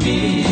me.